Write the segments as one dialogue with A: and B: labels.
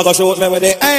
A: Not go shoot me with it.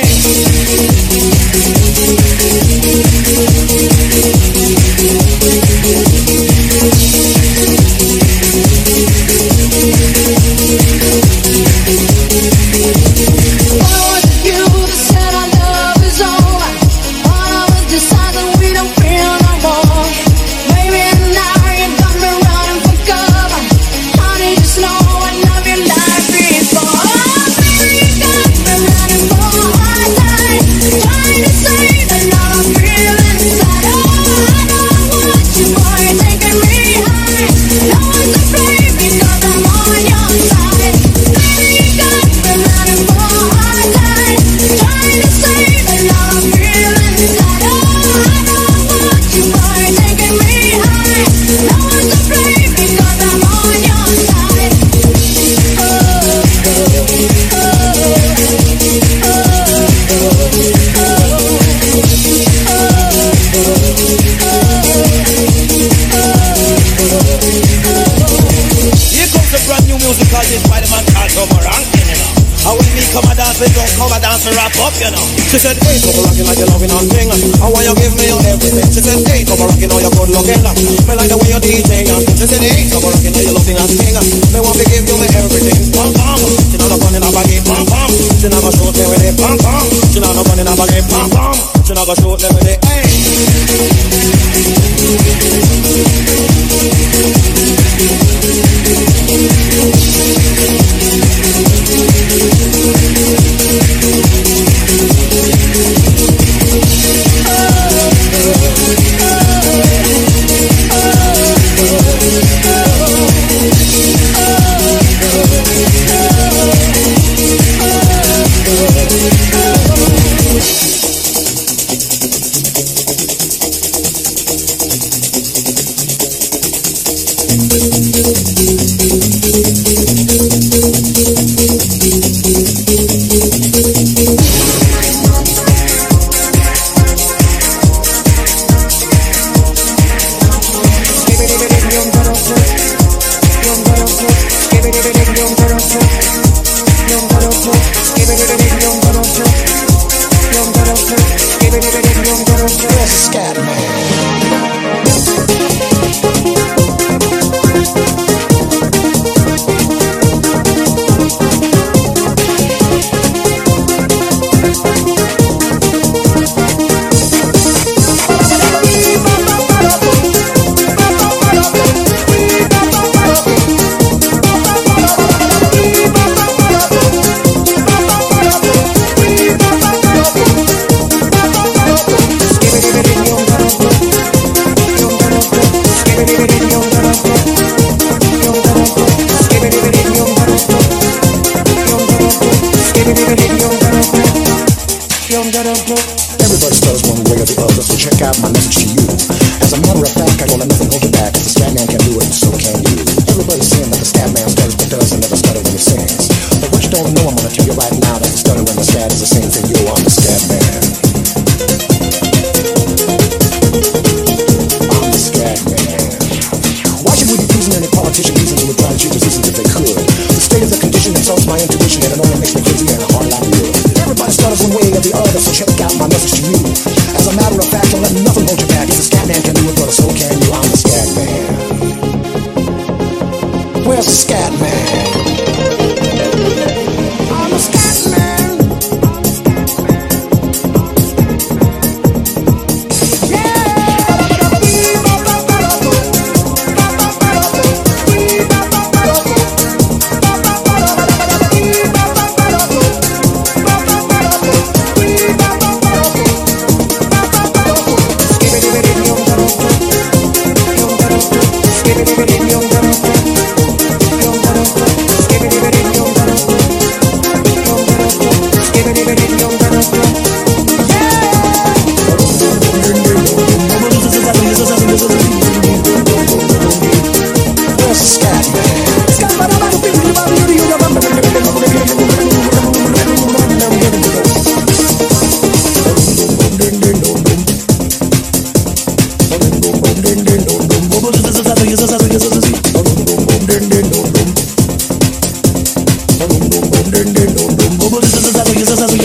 A: Why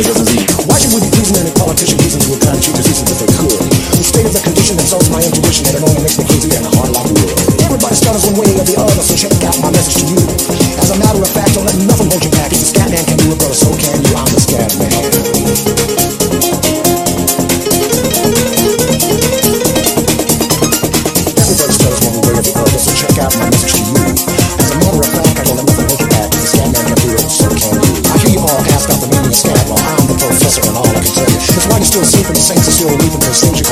A: should we be pleasing any politician Reasons to a country? cheap resistance if they could? The state of the condition insults my intuition and it only makes me crazy and a hard lock wood. Everybody's one way or the other, so check out my message to you. Still sleeping, the saints are still weeping, those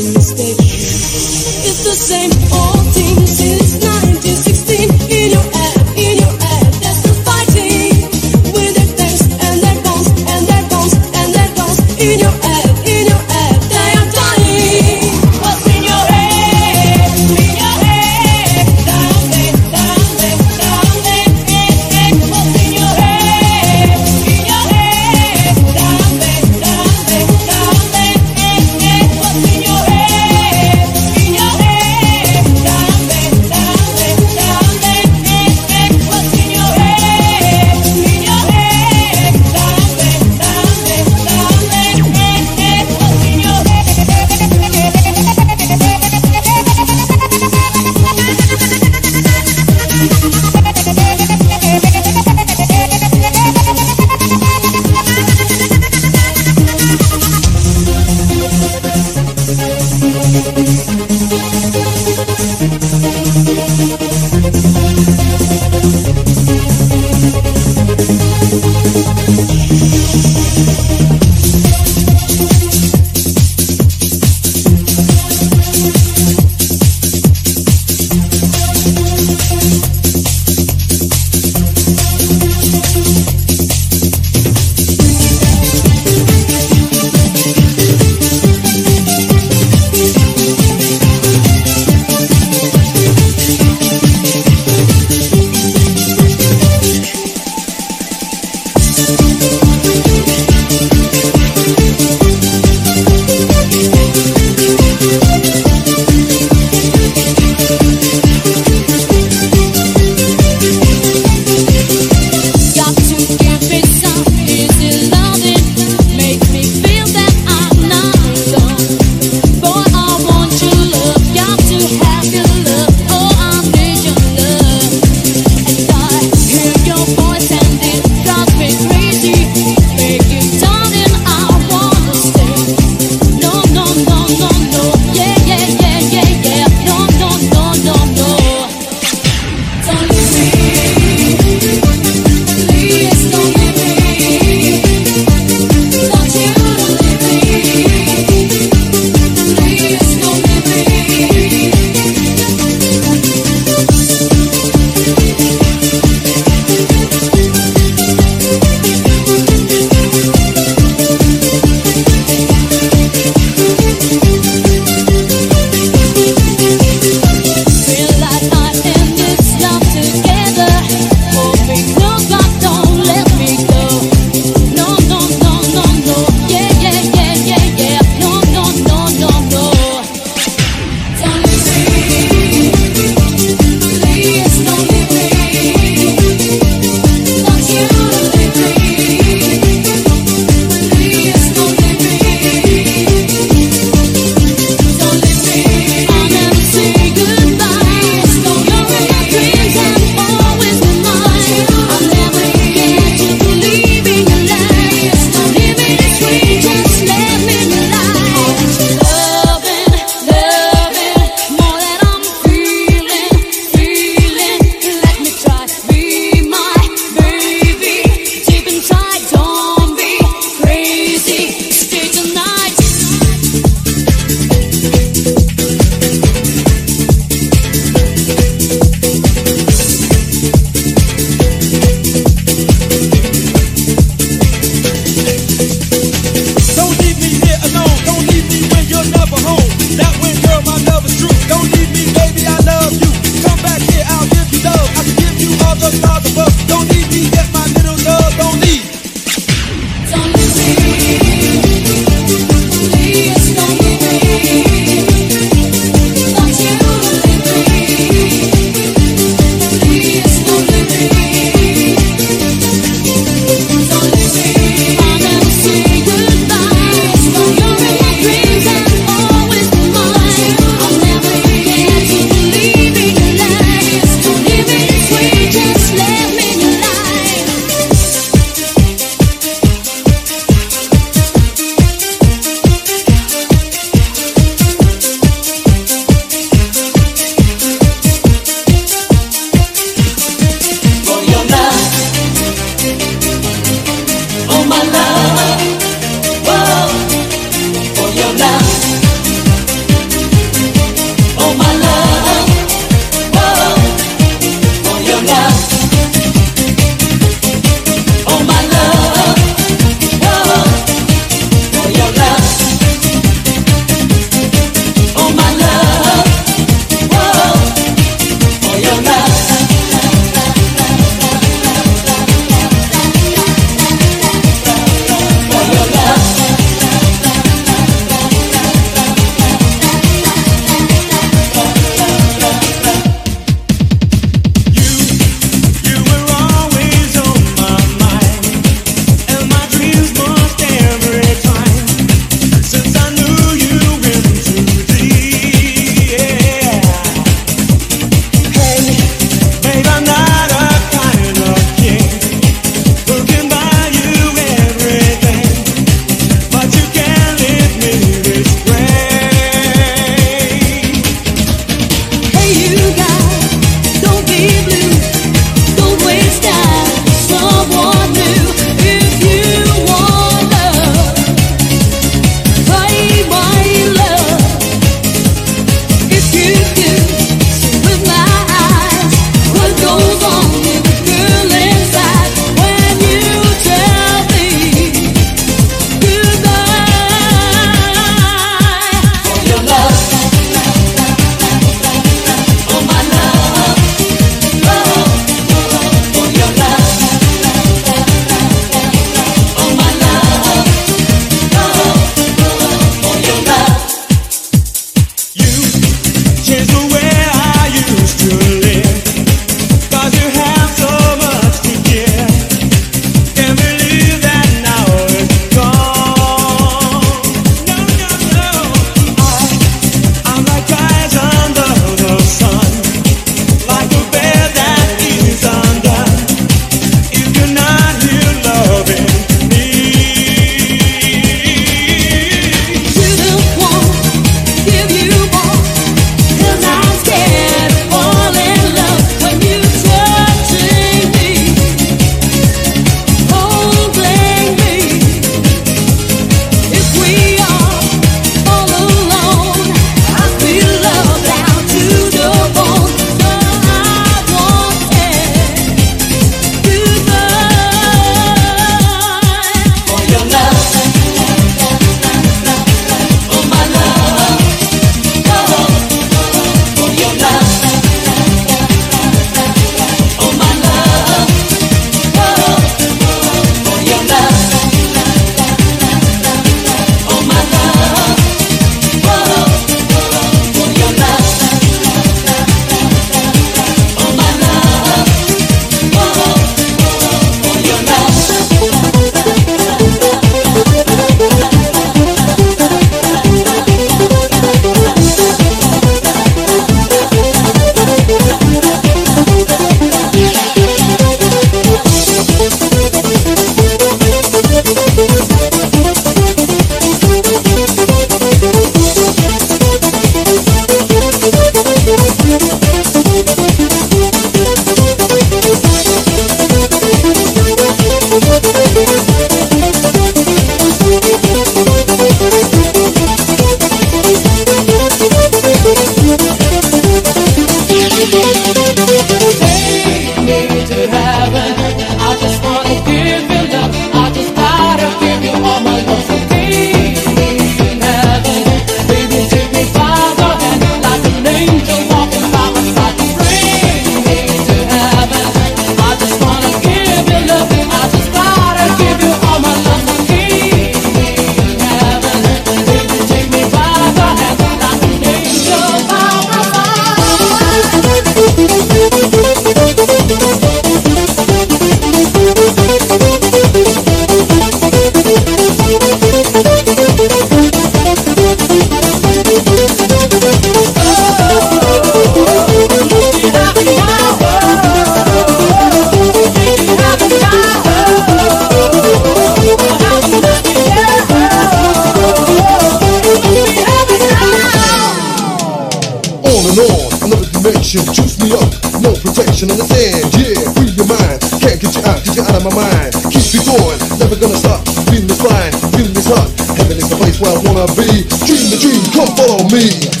A: wanna be. Dream the dream, come follow me.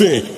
B: Is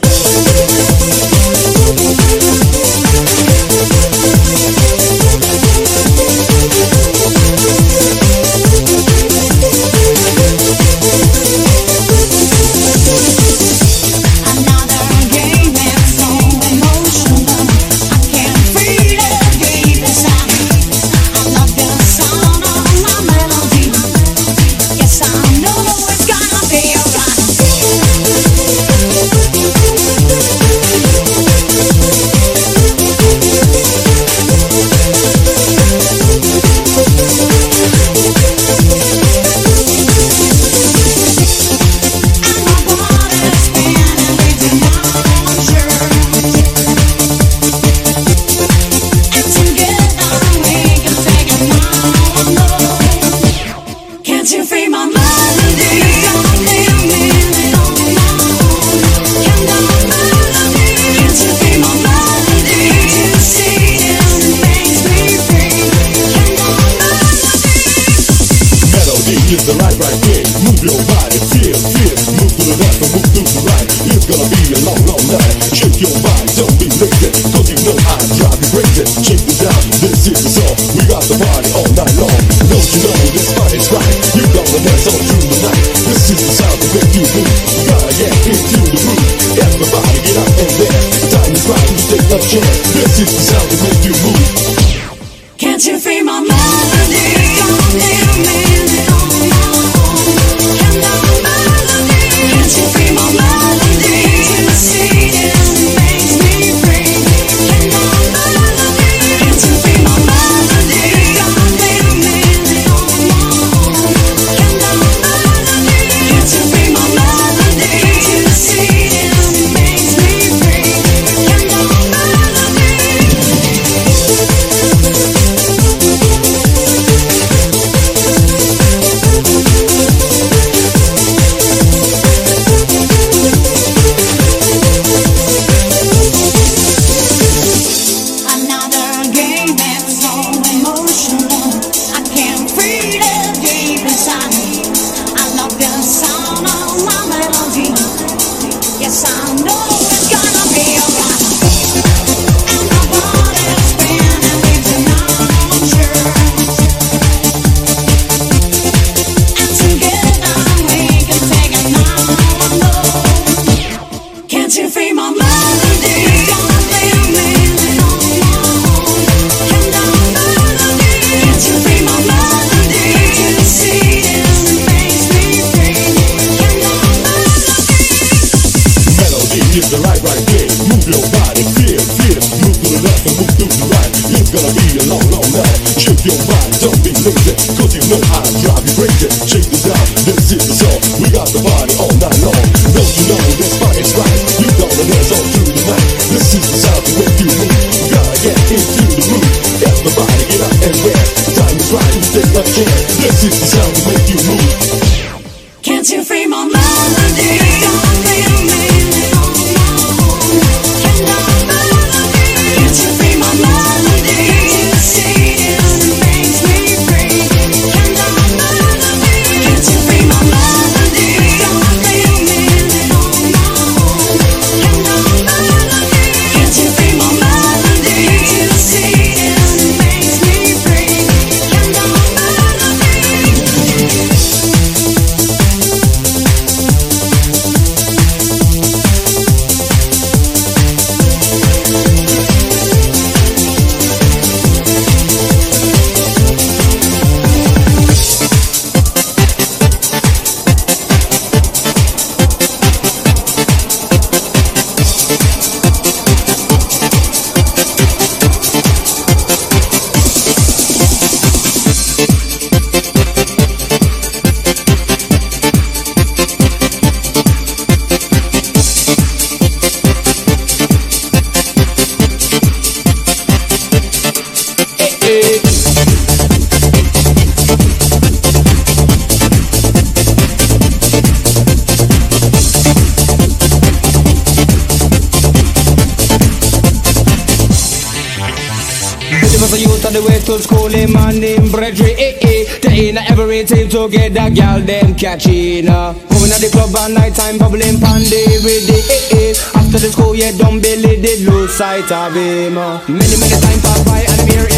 A: Y'all them catching uh. up, Coming at the club at night time Bubbling pandy with the eh eh. After the school yeah don't believe the lose sight of him uh. Many many times pass by and I'm here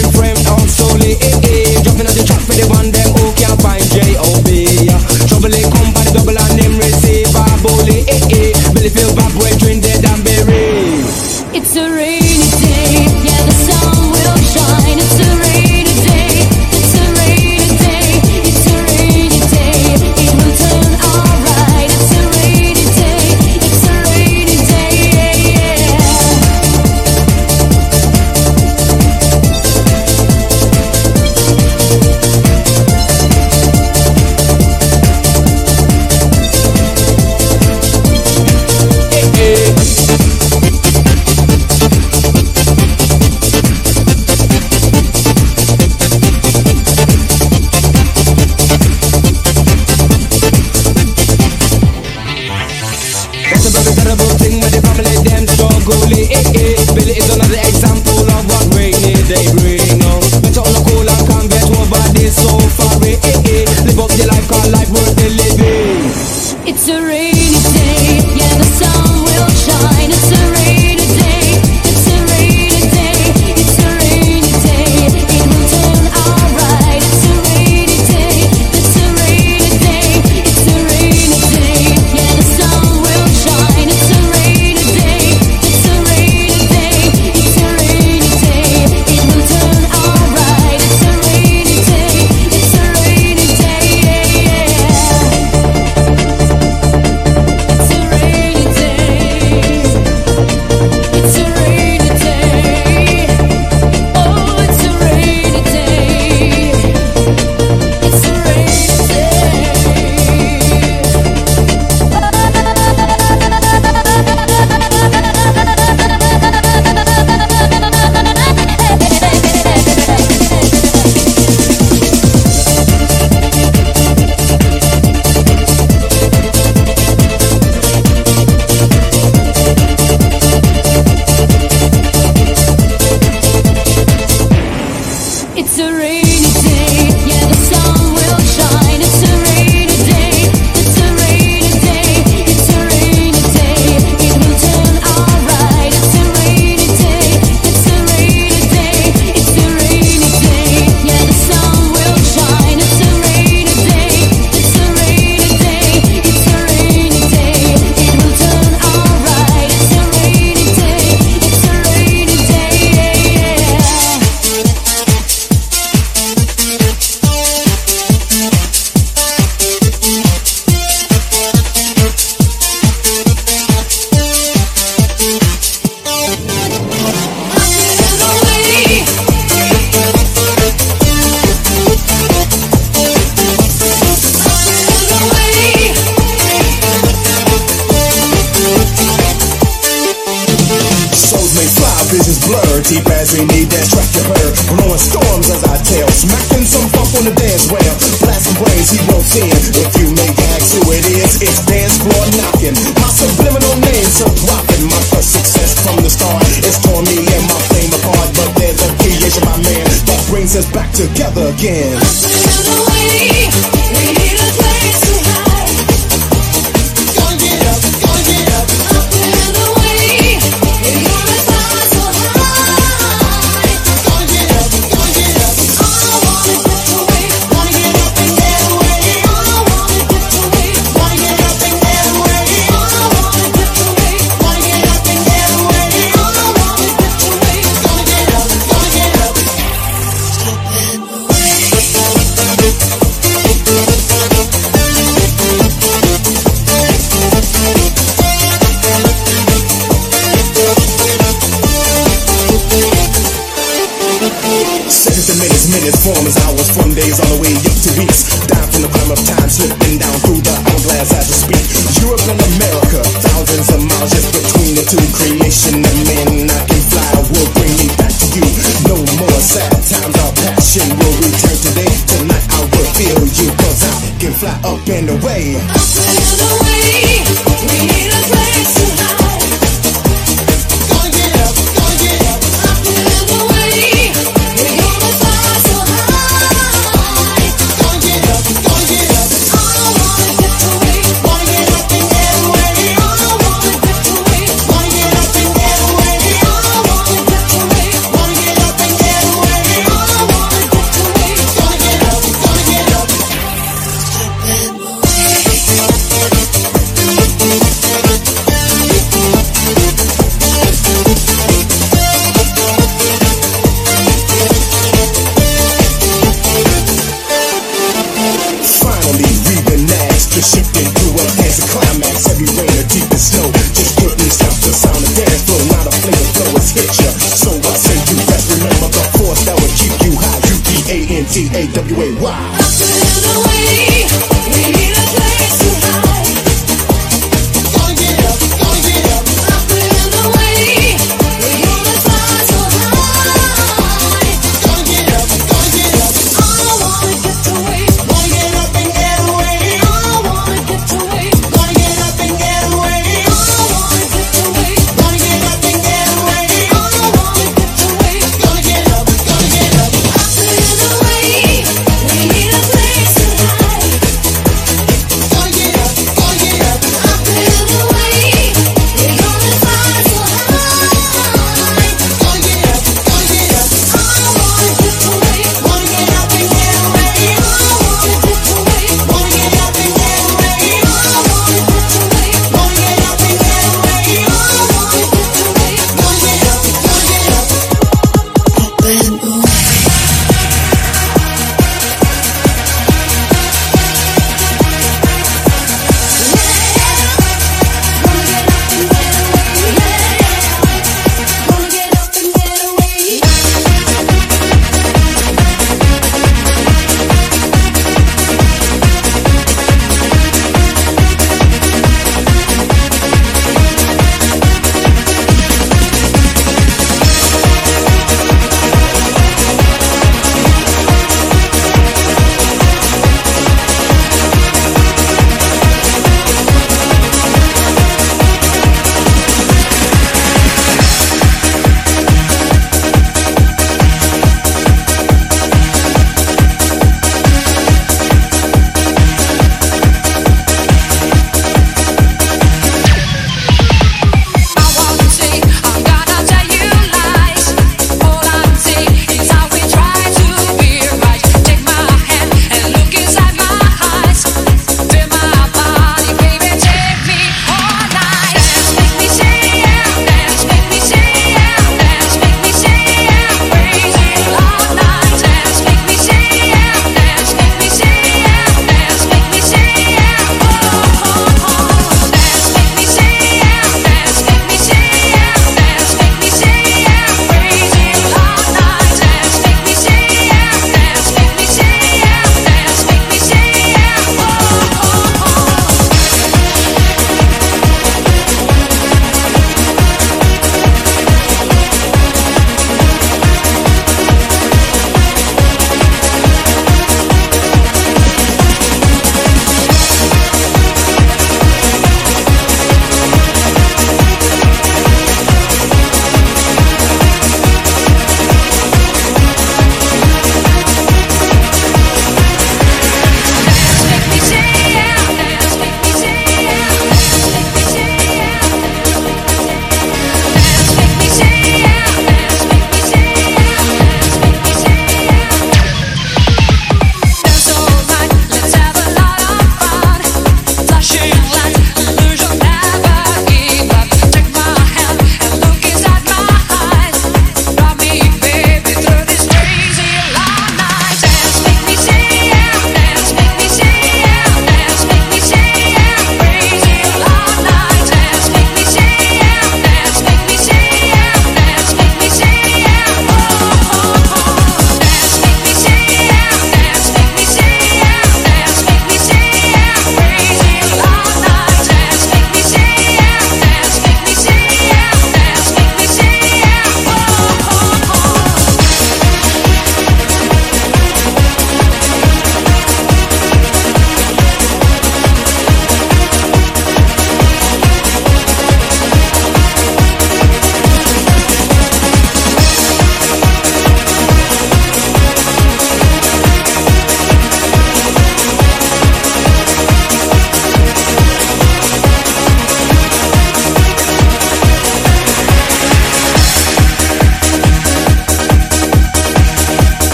A: My vision's blurred, deep as need that track
C: you heard. Blowing
D: storms as I tell, smacking some funk on the dance rail. Blasting brains he won't in. If you make acts who it is, it's dance floor knocking. My subliminal names are dropping. My first success from the start is torn me and my flame apart. But there's a creation my man that brings us back together again.